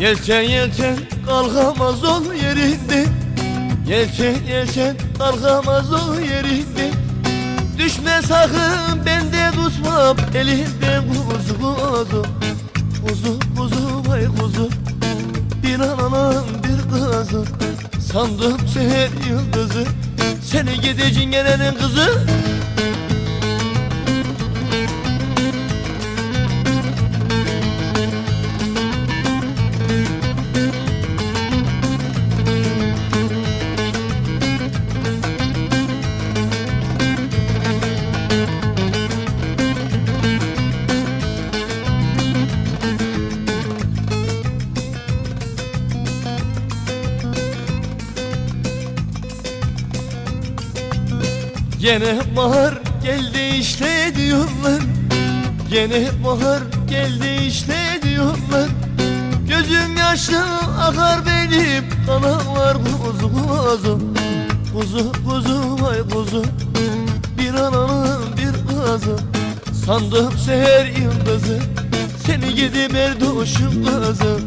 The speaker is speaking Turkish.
Yelken yelken kalkamaz ol yerinde. Yelken yelken kalkamaz ol yerinde. Düşme sakın ben de tutmam elinden kuzu kuzu Kuzu kuzu vay kuzu Bir ananın bir kızı. Sandım seher yıldızı Seni gidi cingenenin kızı Gene bahar geldi işte diyorlar. Gene bahar geldi işte diyorlar. Gözüm yaşlı akar benim kanallar kuzu kuzu Kuzu kuzu vay kuzu Bir ananın bir kızı Sandım seher yıldızı. Seni gidi berduşum kızı